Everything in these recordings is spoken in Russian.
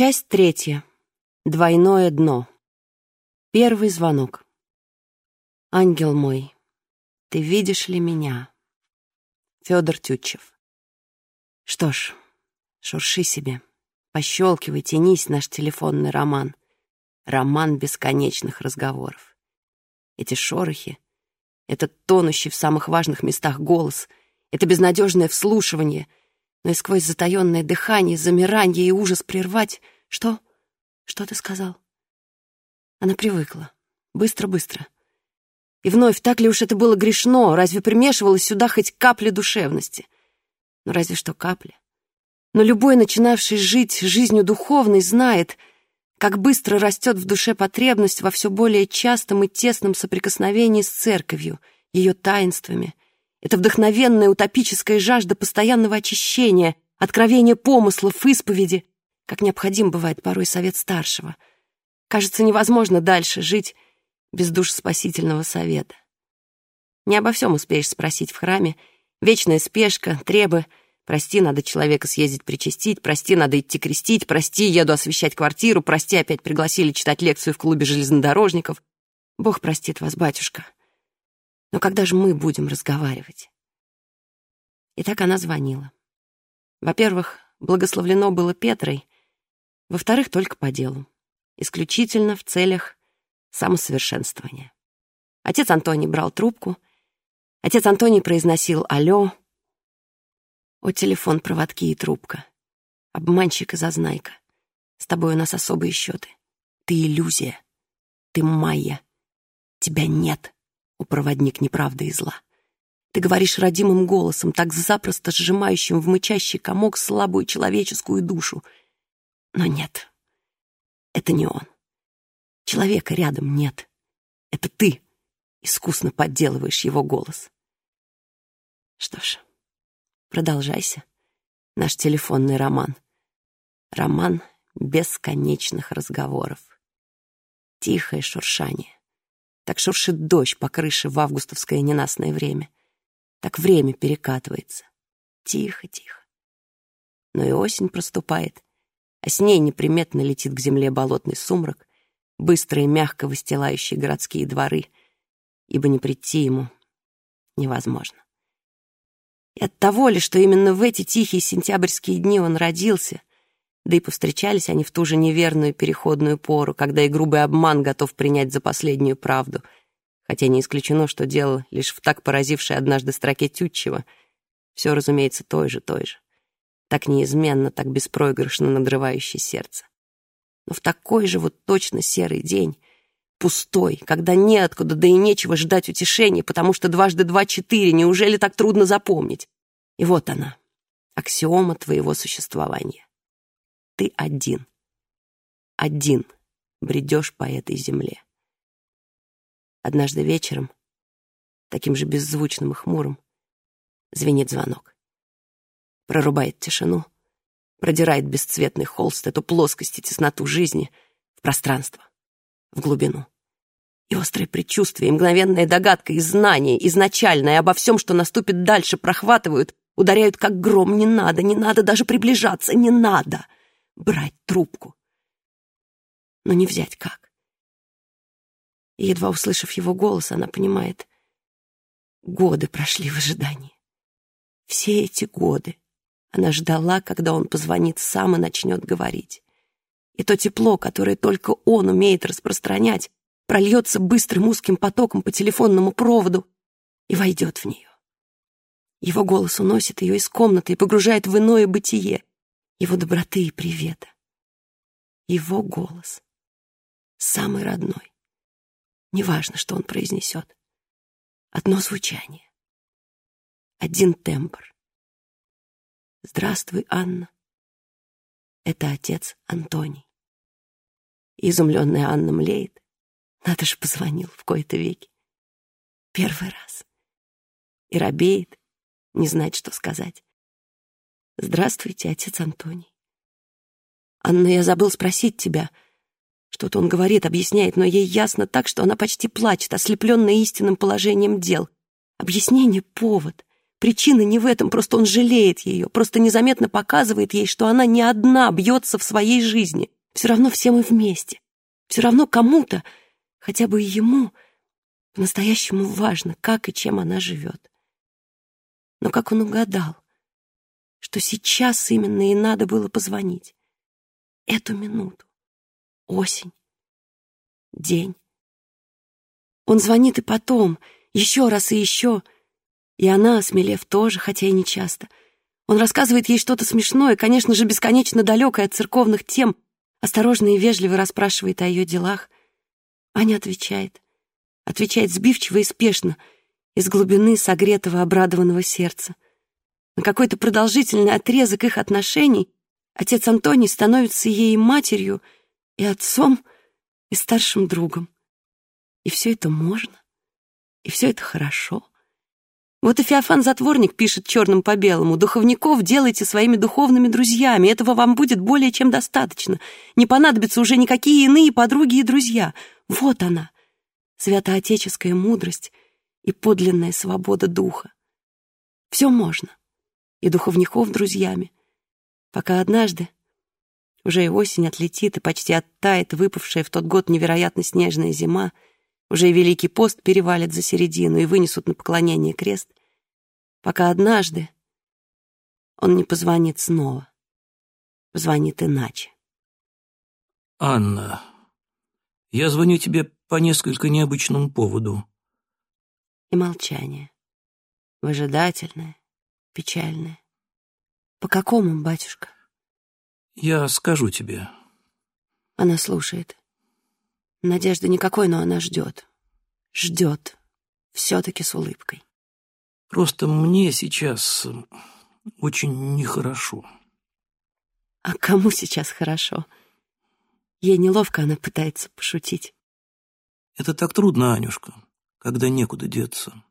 Часть третья. Двойное дно. Первый звонок. Ангел мой, ты видишь ли меня? Федор Тютчев. Что ж, шурши себе, пощелкивай, тянись наш телефонный роман. Роман бесконечных разговоров. Эти шорохи, этот тонущий в самых важных местах голос, это безнадежное вслушивание, но и сквозь затаенное дыхание, замирание и ужас прервать. Что? Что ты сказал? Она привыкла. Быстро-быстро. И вновь, так ли уж это было грешно? Разве примешивалась сюда хоть капля душевности? Ну, разве что капля. Но любой, начинавший жить жизнью духовной, знает, как быстро растет в душе потребность во все более частом и тесном соприкосновении с церковью, ее таинствами. Это вдохновенная утопическая жажда постоянного очищения, откровения помыслов, исповеди, как необходим бывает порой совет старшего. Кажется, невозможно дальше жить без душ спасительного совета. Не обо всем успеешь спросить в храме. Вечная спешка, требы — Прости, надо человека съездить причастить, прости, надо идти крестить, прости, еду освещать квартиру, прости, опять пригласили читать лекцию в клубе железнодорожников. Бог простит вас, батюшка. Но когда же мы будем разговаривать? И так она звонила. Во-первых, благословлено было Петрой, во-вторых, только по делу, исключительно в целях самосовершенствования. Отец Антоний брал трубку, отец Антоний произносил «Алло», о, телефон, проводки и трубка. Обманщик и зазнайка. С тобой у нас особые счеты. Ты иллюзия. Ты майя. Тебя нет. У проводник неправда и зла. Ты говоришь родимым голосом, так запросто сжимающим в мычащий комок слабую человеческую душу. Но нет, это не он. Человека рядом нет. Это ты искусно подделываешь его голос. Что ж, Продолжайся. Наш телефонный роман. Роман бесконечных разговоров. Тихое шуршание. Так шуршит дождь по крыше в августовское ненастное время. Так время перекатывается. Тихо-тихо. Но и осень проступает, а с ней неприметно летит к земле болотный сумрак, быстро и мягко выстилающий городские дворы, ибо не прийти ему невозможно. И от того ли, что именно в эти тихие сентябрьские дни он родился, да и повстречались они в ту же неверную переходную пору, когда и грубый обман готов принять за последнюю правду, хотя не исключено, что дело лишь в так поразившей однажды строке Тютчева. Все, разумеется, той же, той же. Так неизменно, так беспроигрышно надрывающий сердце. Но в такой же вот точно серый день, пустой, когда неоткуда, да и нечего ждать утешения, потому что дважды два — четыре, неужели так трудно запомнить? И вот она, аксиома твоего существования. Ты один. Один бредешь по этой земле. Однажды вечером, таким же беззвучным и хмурым, звенит звонок. Прорубает тишину, продирает бесцветный холст, эту плоскость и тесноту жизни в пространство в глубину. И острое предчувствие, и мгновенная догадка, и знание, изначальное обо всем, что наступит дальше, прохватывают, ударяют как гром. Не надо, не надо даже приближаться, не надо брать трубку. Но не взять как. Едва услышав его голос, она понимает, годы прошли в ожидании. Все эти годы она ждала, когда он позвонит сам и начнет говорить и то тепло, которое только он умеет распространять, прольется быстрым узким потоком по телефонному проводу и войдет в нее. Его голос уносит ее из комнаты и погружает в иное бытие, его доброты и привета. Его голос, самый родной. Неважно, что он произнесет. Одно звучание, один тембр. «Здравствуй, Анна». Это отец Антоний. Изумленная Анна млеет. Надо же, позвонил в кои-то веки. Первый раз. И робеет, не знает, что сказать. Здравствуйте, отец Антоний. Анна, я забыл спросить тебя. Что-то он говорит, объясняет, но ей ясно так, что она почти плачет, ослепленная истинным положением дел. Объяснение — повод. Причина не в этом, просто он жалеет ее, просто незаметно показывает ей, что она не одна бьется в своей жизни. Все равно все мы вместе. Все равно кому-то, хотя бы и ему, по-настоящему важно, как и чем она живет. Но как он угадал, что сейчас именно и надо было позвонить? Эту минуту. Осень. День. Он звонит и потом, еще раз и еще, и она, осмелев тоже, хотя и не часто. Он рассказывает ей что-то смешное, конечно же, бесконечно далекое от церковных тем, осторожно и вежливо расспрашивает о ее делах. Аня отвечает. Отвечает сбивчиво и спешно, из глубины согретого, обрадованного сердца. На какой-то продолжительный отрезок их отношений отец Антоний становится ей матерью, и отцом, и старшим другом. И все это можно, и все это хорошо. Вот и Феофан-затворник пишет черным по белому, «Духовников делайте своими духовными друзьями, этого вам будет более чем достаточно. Не понадобятся уже никакие иные подруги и друзья. Вот она, святоотеческая мудрость и подлинная свобода духа. Все можно и духовников друзьями, пока однажды уже и осень отлетит и почти оттает выпавшая в тот год невероятно снежная зима, уже и Великий пост перевалит за середину и вынесут на поклонение крест, пока однажды он не позвонит снова, позвонит иначе. «Анна, я звоню тебе по несколько необычному поводу». И молчание, выжидательное, печальное. «По какому, батюшка?» «Я скажу тебе». Она слушает. Надежды никакой, но она ждет. Ждет. Все-таки с улыбкой. «Просто мне сейчас очень нехорошо». «А кому сейчас хорошо?» Ей неловко, она пытается пошутить. «Это так трудно, Анюшка, когда некуда деться».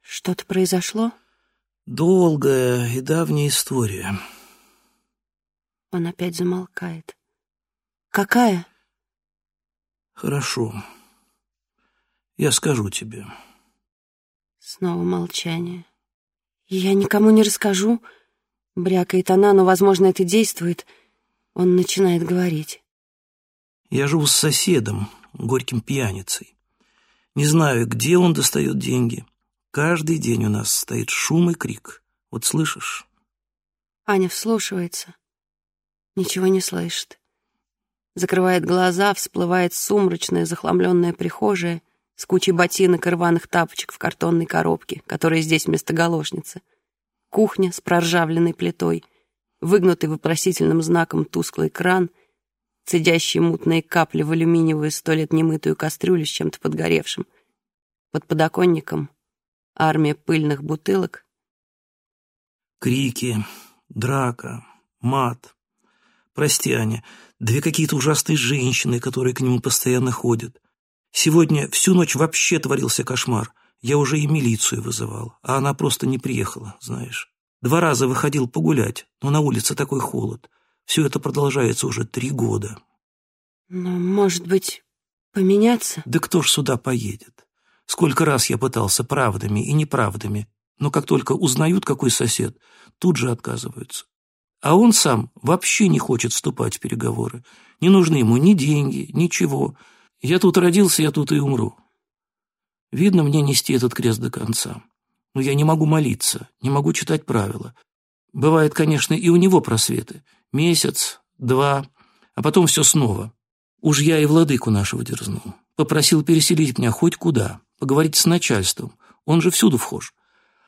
«Что-то произошло?» Долгая и давняя история. Он опять замолкает. Какая? Хорошо. Я скажу тебе. Снова молчание. Я никому не расскажу. Брякает она, но, возможно, это действует. Он начинает говорить. Я живу с соседом, горьким пьяницей. Не знаю, где он достает деньги. Каждый день у нас стоит шум и крик. Вот слышишь? Аня вслушивается. Ничего не слышит. Закрывает глаза, всплывает сумрачная, захламленная прихожая с кучей ботинок и рваных тапочек в картонной коробке, которая здесь вместо галошницы. Кухня с проржавленной плитой, выгнутый вопросительным знаком тусклый кран, цедящие мутные капли в алюминиевую сто лет немытую кастрюлю с чем-то подгоревшим. Под подоконником армия пыльных бутылок. Крики, драка, мат. Прости, Аня, две какие-то ужасные женщины, которые к нему постоянно ходят. Сегодня всю ночь вообще творился кошмар. Я уже и милицию вызывал, а она просто не приехала, знаешь. Два раза выходил погулять, но на улице такой холод. Все это продолжается уже три года. Но, может быть, поменяться? Да кто ж сюда поедет? Сколько раз я пытался правдами и неправдами, но как только узнают, какой сосед, тут же отказываются. А он сам вообще не хочет вступать в переговоры. Не нужны ему ни деньги, ничего. Я тут родился, я тут и умру. Видно мне нести этот крест до конца. Но я не могу молиться, не могу читать правила. Бывает, конечно, и у него просветы. Месяц, два, а потом все снова. Уж я и владыку нашего дерзнул. Попросил переселить меня хоть куда, поговорить с начальством. Он же всюду вхож.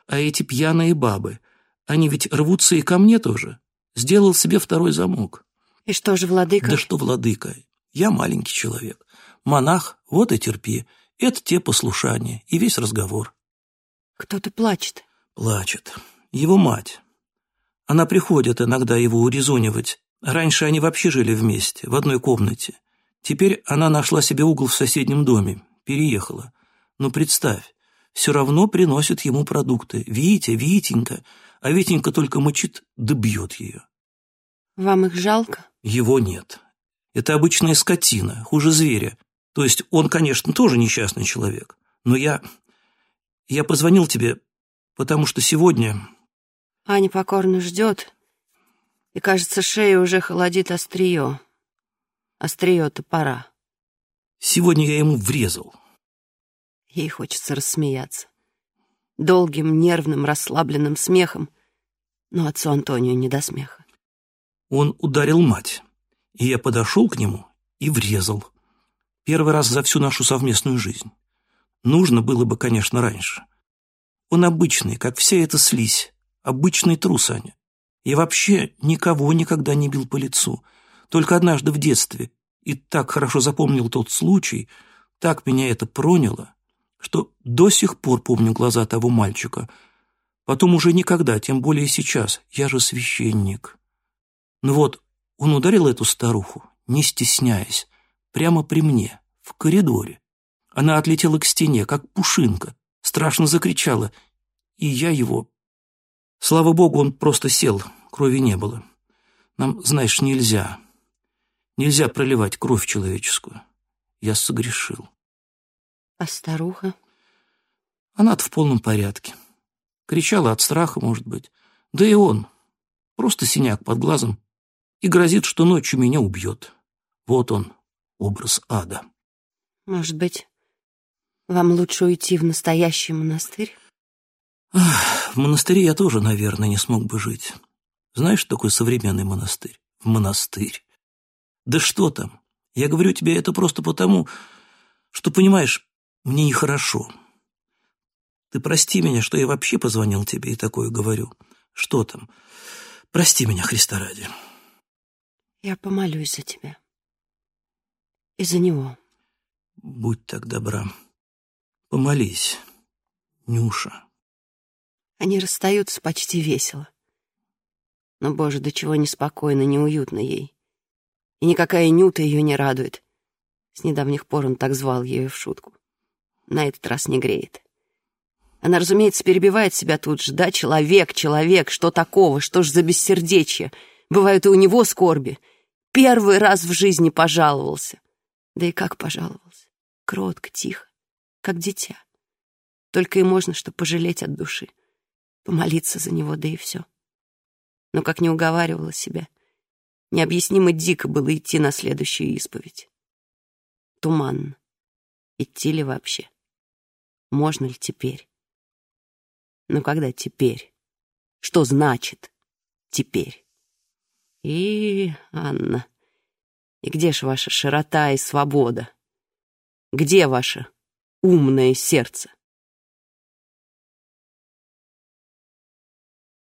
А эти пьяные бабы, они ведь рвутся и ко мне тоже. Сделал себе второй замок. И что же, владыка? Да что владыка? Я маленький человек. Монах, вот и терпи. Это те послушания и весь разговор. Кто-то плачет. Плачет. Его мать. Она приходит иногда его урезонивать. Раньше они вообще жили вместе, в одной комнате. Теперь она нашла себе угол в соседнем доме, переехала. Но представь, все равно приносит ему продукты. Витя, Витенька. А Витенька только мычит да бьет ее. Вам их жалко? Его нет. Это обычная скотина, хуже зверя. То есть он, конечно, тоже несчастный человек. Но я... Я позвонил тебе, потому что сегодня Аня покорно ждет, и, кажется, шея уже холодит острие. Острие топора. Сегодня я ему врезал. Ей хочется рассмеяться. Долгим, нервным, расслабленным смехом, но отцу Антонию не до смеха. Он ударил мать, и я подошел к нему и врезал. Первый раз за всю нашу совместную жизнь. Нужно было бы, конечно, раньше. Он обычный, как вся эта слизь. Обычный трус, Аня. Я вообще никого никогда не бил по лицу. Только однажды в детстве. И так хорошо запомнил тот случай, так меня это проняло, что до сих пор помню глаза того мальчика. Потом уже никогда, тем более сейчас. Я же священник. Ну вот, он ударил эту старуху, не стесняясь, прямо при мне, в коридоре. Она отлетела к стене, как пушинка, страшно закричала, и я его Слава богу, он просто сел, крови не было. Нам, знаешь, нельзя. Нельзя проливать кровь человеческую. Я согрешил. А старуха? Она-то в полном порядке. Кричала от страха, может быть. Да и он. Просто синяк под глазом. И грозит, что ночью меня убьет. Вот он, образ ада. Может быть, вам лучше уйти в настоящий монастырь? В монастыре я тоже, наверное, не смог бы жить. Знаешь, что такое современный монастырь? В монастырь. Да что там? Я говорю тебе это просто потому, что, понимаешь, мне нехорошо. Ты прости меня, что я вообще позвонил тебе и такое говорю. Что там? Прости меня, Христа ради. Я помолюсь за тебя. И за него. Будь так добра. Помолись, Нюша. Они расстаются почти весело. Но, боже, до чего неспокойно, неуютно ей. И никакая Нюта ее не радует. С недавних пор он так звал ее в шутку. На этот раз не греет. Она, разумеется, перебивает себя тут же. Да, человек, человек, что такого, что ж за бессердечье? Бывают и у него скорби. Первый раз в жизни пожаловался. Да и как пожаловался? Кротко, тихо, как дитя. Только и можно, что пожалеть от души помолиться за него, да и все. Но как не уговаривала себя, необъяснимо дико было идти на следующую исповедь. Туманно. Идти ли вообще? Можно ли теперь? Но когда теперь? Что значит теперь? И, Анна, и где ж ваша широта и свобода? Где ваше умное сердце?